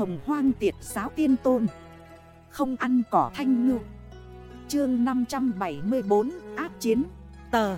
hồng hoang tiệt giáo tiên tôn. Không ăn cỏ thanh ngư. Chương 574 áp chiến. Tờ.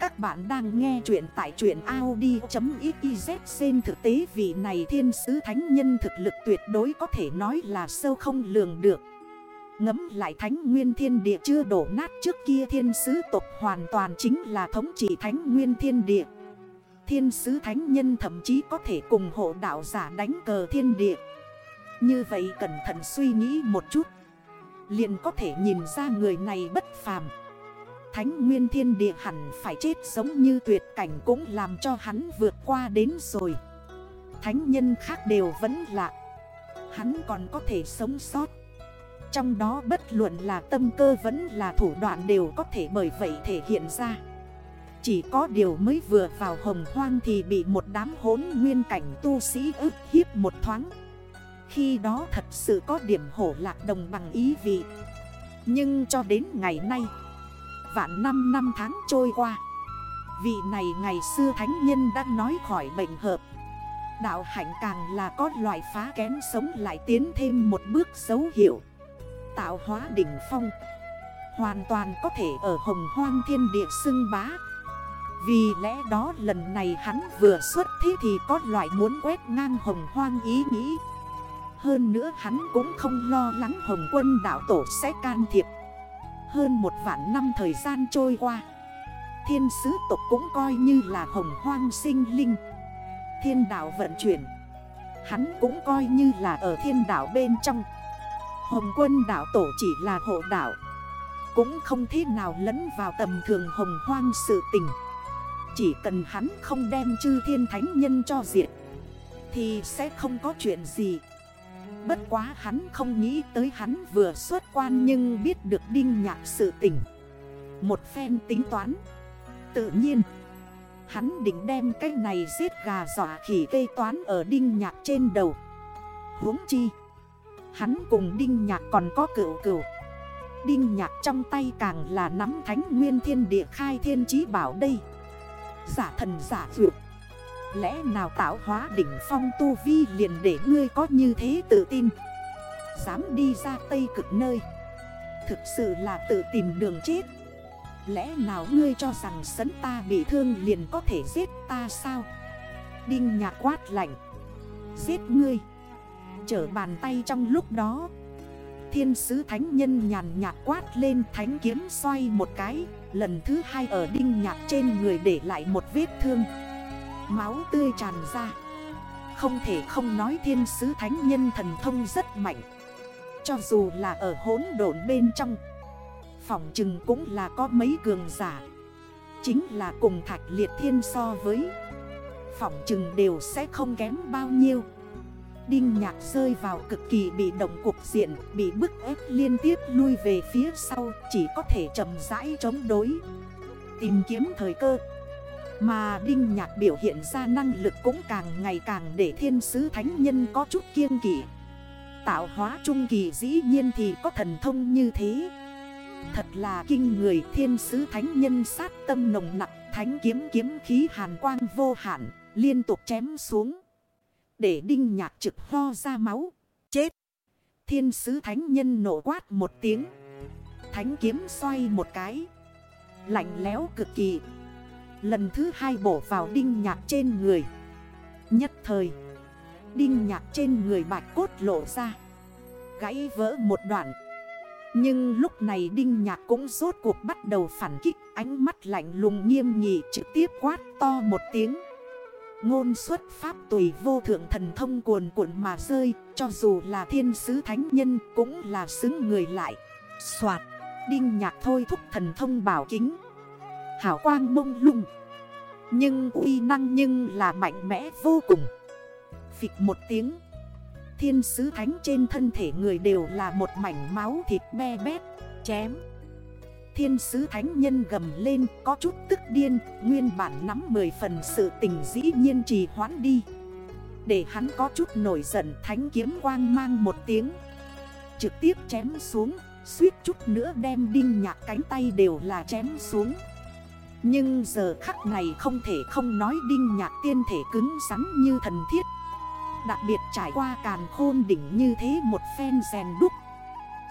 Các bạn đang nghe chuyện tại chuyện Audi.xyz Trên thực tế, vị này thiên sứ thánh nhân thực lực tuyệt đối có thể nói là sâu không lường được. Ngấm lại thánh nguyên thiên địa chưa đổ nát trước kia thiên sứ tộc hoàn toàn chính là thống trị thánh nguyên thiên địa. Thiên sứ thánh nhân thậm chí có thể cùng hộ đạo giả đánh cờ thiên địa. Như vậy cẩn thận suy nghĩ một chút. Liền có thể nhìn ra người này bất phàm. Thánh nguyên thiên địa hẳn phải chết giống như tuyệt cảnh cũng làm cho hắn vượt qua đến rồi. Thánh nhân khác đều vẫn lạ. Hắn còn có thể sống sót. Trong đó bất luận là tâm cơ vẫn là thủ đoạn đều có thể bởi vậy thể hiện ra. Chỉ có điều mới vừa vào hồng hoang thì bị một đám hốn nguyên cảnh tu sĩ ức hiếp một thoáng khi đó thật sự có điểm hổ lạc đồng bằng ý vị. Nhưng cho đến ngày nay Vạn năm năm tháng trôi qua, Vị này ngày xưa thánh nhân đã nói khỏi bệnh hợp. Đạo hạnh càng là có loại phá kén sống lại tiến thêm một bước dấu hiệu, Tạo hóa đỉnh phong. Hoàn toàn có thể ở hồng hoang thiên địa xưng bá. Vì lẽ đó lần này hắn vừa xuất thế thì có loại muốn quét ngang hồng hoang ý nghĩ hơn nữa hắn cũng không lo lắng Hồng quân đảo tổ sẽ can thiệp. Hơn một vạn năm thời gian trôi qua, Thiên sứ tộc cũng coi như là hồng hoang sinh linh. Thiên đảo vận chuyển, Hắn cũng coi như là ở thiên đảo bên trong. Hồng quân đảo tổ chỉ là hộ đảo Cũng không thế nào lẫn vào tầm thường hồng hoang sự tình. Chỉ cần hắn không đem chư thiên thánh nhân cho diệt, Thì sẽ không có chuyện gì. Bất quá hắn không nghĩ tới hắn vừa xuất quan nhưng biết được đinh nhạc sự tỉnh Một phen tính toán. Tự nhiên, Hắn định đem cái này giết gà dọa khỉ cây toán ở đinh nhạc trên đầu. Huống chi, Hắn cùng đinh nhạc còn có cựu cựu. Đinh nhạc trong tay càng là nắm thánh nguyên thiên địa khai thiên chí bảo đây. Giả thần giả vượt Lẽ nào tạo hóa đỉnh phong tu vi liền để ngươi có như thế tự tin? Dám đi ra Tây cực nơi. Thực sự là tự tìm đường chết. Lẽ nào ngươi cho rằng sấn ta bị thương liền có thể giết ta sao? Đinh nhạc quát lạnh. Giết ngươi. Chở bàn tay trong lúc đó. Thiên sứ thánh nhân nhàn nhạt quát lên thánh kiếm xoay một cái. Lần thứ hai ở đinh nhạc trên người để lại một vết thương. Máu tươi tràn ra. Không thể không nói thiên sứ thánh nhân thần thông rất mạnh. Cho dù là ở hốn độn bên trong Phỏng chừng cũng là có mấy cường giả. Chính là cùng thạch liệt thiên so với Phỏng chừng đều sẽ không kém bao nhiêu. Đinh nhạc rơi vào cực kỳ bị động cục diện, Bị bức ép liên tiếp lui về phía sau, Chỉ có thể chậm rãi chống đối. Tìm kiếm thời cơ mà Đinh Nhạc biểu hiện ra năng lực cũng càng ngày càng để thiên sứ thánh nhân có chút kiêng kỷ Tạo hóa trung kỳ dĩ nhiên thì có thần thông như thế. Thật là kinh người, thiên sứ thánh nhân sát tâm nồng nặng Thánh kiếm kiếm khí hàn quang vô hạn, Liên tục chém xuống. Để đinh nhạc trực ho ra máu. Chết! Thiên sứ thánh nhân nổ quát một tiếng. Thánh kiếm xoay một cái. Lạnh léo cực kỳ. Lần thứ hai bổ vào đinh nhạc trên người. Nhất thời, Đinh nhạc trên người bạch cốt lộ ra, Gãy vỡ một đoạn. Nhưng lúc này đinh nhạc cũng rốt cuộc bắt đầu phản kích, Ánh mắt lạnh lùng nghiêm nghị trực tiếp quát to một tiếng. Ngôn xuất pháp tùy vô thượng thần thông cuồn cuộn mà rơi, Cho dù là thiên sứ thánh nhân cũng là xứng người lại. Xoạt Đinh nhạc thôi thúc thần thông bảo kính. Hảo quang mông lung. Nhưng uy năng nhưng là mạnh mẽ vô cùng. Phịch một tiếng, Thiên sứ thánh trên thân thể người đều là một mảnh máu thịt me bét, Chém. Thiên sứ thánh nhân gầm lên, có chút tức điên, Nguyên bản nắm 10 phần sự tình dĩ nhiên trì hoãn đi. Để hắn có chút nổi giận, thánh kiếm quang mang một tiếng, Trực tiếp chém xuống, Suýt chút nữa đem đinh nhạc cánh tay đều là chém xuống nhưng giờ khắc này không thể không nói đinh nhạc tiên thể cứng rắn như thần thiết. Đặc biệt trải qua càn khôn đỉnh như thế một phen rèn đúc.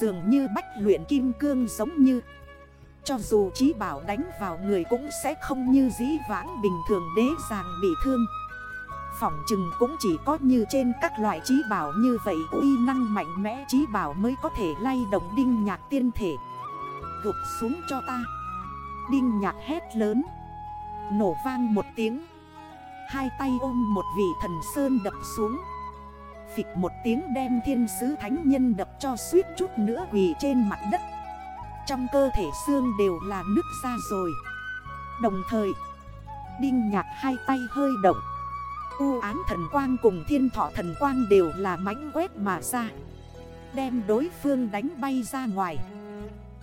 Dường như bách luyện kim cương giống như. Cho dù trí bảo đánh vào người cũng sẽ không như dĩ vãng bình thường đế dàng bị thương. Phỏng chừng cũng chỉ có như trên các loại trí bảo như vậy uy năng mạnh mẽ trí bảo mới có thể lay động đinh nhạc tiên thể. Gục xuống cho ta. Đinh nhạc hét lớn. Nổ vang một tiếng. Hai tay ôm một vị thần sơn đập xuống. Phịch một tiếng đem thiên sứ thánh nhân đập cho suýt chút nữa quỳ trên mặt đất. Trong cơ thể xương đều là nứt ra rồi. Đồng thời, Đinh nhạc hai tay hơi động. U án thần quang cùng thiên thọ thần quang đều là mãnh quét mà ra. Đem đối phương đánh bay ra ngoài.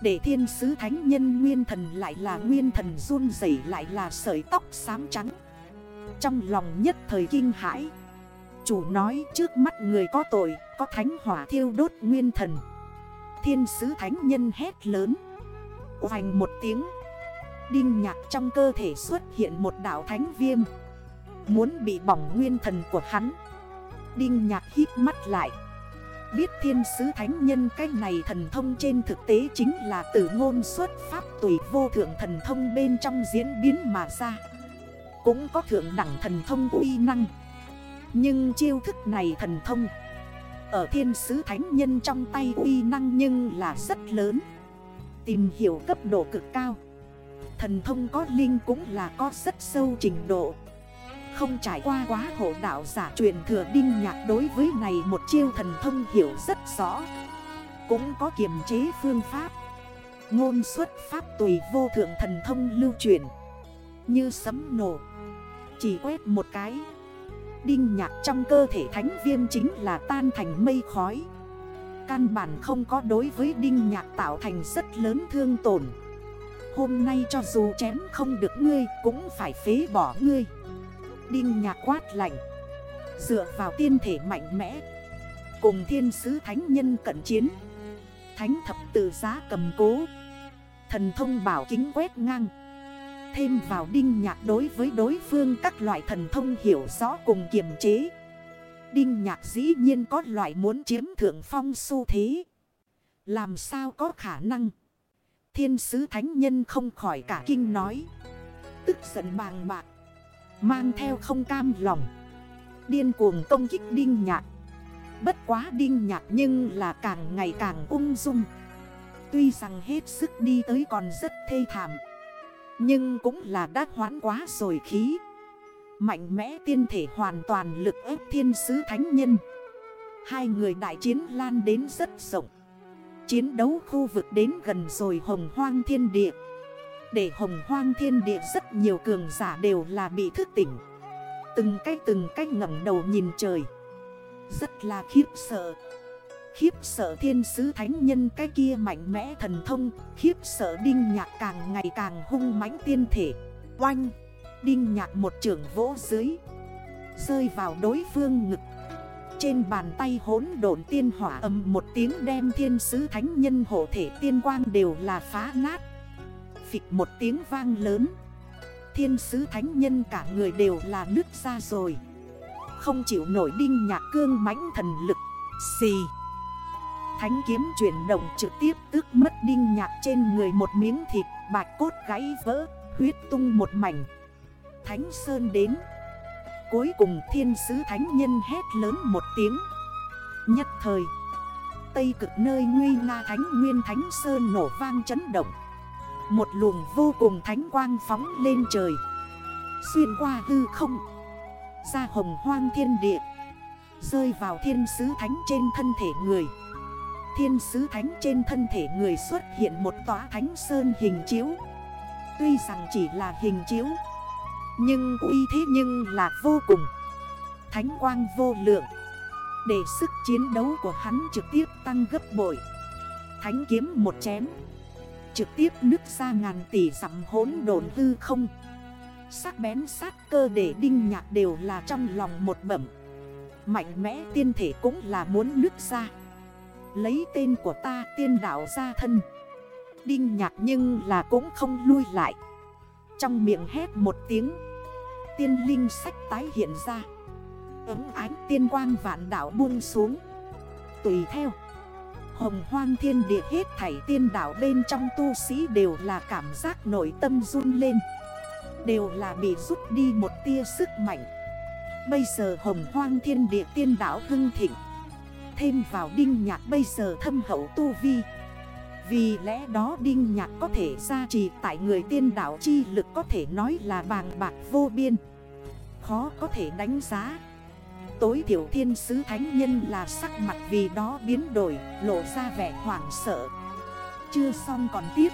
Để thiên sứ thánh nhân nguyên thần lại là nguyên thần run rẩy lại là sợi tóc xám trắng. Trong lòng nhất thời kinh hãi. Chủ nói trước mắt người có tội, Có thánh hỏa thiêu đốt nguyên thần. Thiên sứ thánh nhân hét lớn. Hoành một tiếng. Đinh nhạc trong cơ thể xuất hiện một đảo thánh viêm. Muốn bị bỏng nguyên thần của hắn. Đinh nhạc hít mắt lại. Biết thiên sứ thánh nhân cái này thần thông trên thực tế chính là từ ngôn xuất pháp tùy vô thượng thần thông bên trong diễn biến mà ra. Cũng có thượng đẳng thần thông uy năng. Nhưng chiêu thức này thần thông Ở thiên sứ thánh nhân trong tay uy năng nhưng là rất lớn. Tìm hiểu cấp độ cực cao. Thần thông có linh cũng là có rất sâu trình độ không trải qua quá hộ đạo giả truyền thừa đinh nhạc đối với này một chiêu thần thông hiểu rất rõ. Cũng có kiềm chế phương pháp. Ngôn xuất pháp tùy vô thượng thần thông lưu truyền. Như sấm nổ. Chỉ quét một cái. Đinh nhạc trong cơ thể thánh viêm chính là tan thành mây khói. Căn bản không có đối với đinh nhạc tạo thành rất lớn thương tổn. Hôm nay cho dù chém không được ngươi, cũng phải phế bỏ ngươi. Đinh nhạc quát lạnh. Dựa vào tiên thể mạnh mẽ. Cùng thiên sứ thánh nhân cận chiến. Thánh thập tự giá cầm cố. Thần thông bảo kính quét ngang. Thêm vào đinh nhạc đối với đối phương các loại thần thông hiểu rõ cùng kiềm chế. Đinh nhạc dĩ nhiên có loại muốn chiếm thượng phong su thế. Làm sao có khả năng? Thiên sứ thánh nhân không khỏi cả kinh nói. Tức giận bàng bạc. Mang theo không cam lòng. Điên cuồng công kích đinh nhạc. Bất quá đinh nhạc nhưng là càng ngày càng ung dung. Tuy rằng hết sức đi tới còn rất thê thảm. Nhưng cũng là đã hoãn quá rồi khí. Mạnh mẽ tiên thể hoàn toàn lực ép thiên sứ thánh nhân. Hai người đại chiến lan đến rất rộng. Chiến đấu khu vực đến gần rồi hồng hoang thiên địa để hồng hoang thiên địa rất nhiều cường giả đều là bị thức tỉnh. Từng cái từng cái ngẩng đầu nhìn trời. Rất là khiếp sợ. Khiếp sợ thiên sứ thánh nhân cái kia mạnh mẽ thần thông. Khiếp sợ đinh nhạc càng ngày càng hung mãnh tiên thể. Oanh! Đinh nhạc một trường vỗ dưới. Rơi vào đối phương ngực. Trên bàn tay hốn độn tiên hỏa âm một tiếng đem thiên sứ thánh nhân hộ thể tiên quang đều là phá nát phịch một tiếng vang lớn. Thiên sứ thánh nhân cả người đều là nước ra rồi. Không chịu nổi đinh nhạc cương mãnh thần lực. Xì. Thánh kiếm chuyển động trực tiếp tước mất đinh nhạc trên người một miếng thịt, Bạch cốt gãy vỡ, Huyết tung một mảnh. Thánh sơn đến. Cuối cùng thiên sứ thánh nhân hét lớn một tiếng. Nhất thời, Tây cực nơi nguy nga thánh nguyên thánh sơn nổ vang chấn động một luồng vô cùng thánh quang phóng lên trời. Xuyên qua hư không, Ra hồng hoang thiên địa, Rơi vào thiên sứ thánh trên thân thể người. Thiên sứ thánh trên thân thể người xuất hiện một tòa thánh sơn hình chiếu. Tuy rằng chỉ là hình chiếu, Nhưng uy thế nhưng là vô cùng. Thánh quang vô lượng, Để sức chiến đấu của hắn trực tiếp tăng gấp bội. Thánh kiếm một chém Trực tiếp nứt ra ngàn tỷ dặm hốn đồn hư không. Sắc bén sát cơ để đinh nhạc đều là trong lòng một bẩm. Mạnh mẽ tiên thể cũng là muốn nứt ra. Lấy tên của ta tiên đảo ra thân. Đinh nhạc nhưng là cũng không lui lại. Trong miệng hét một tiếng, Tiên linh sách tái hiện ra. Ứng ánh tiên quang vạn đảo buông xuống. Tùy theo Hồng hoang thiên địa hết thảy tiên đảo bên trong tu sĩ đều là cảm giác nội tâm run lên. Đều là bị rút đi một tia sức mạnh. Bây giờ hồng hoang thiên địa tiên đảo hưng thịnh. Thêm vào đinh nhạc bây giờ thâm hậu tu vi. Vì lẽ đó đinh nhạc có thể gia trì tại người tiên đảo chi lực có thể nói là bàng bạc vô biên. Khó có thể đánh giá. Tối thiểu thiên sứ thánh nhân là sắc mặt vì đó biến đổi, Lộ ra vẻ hoảng sợ. Chưa xong còn tiếp.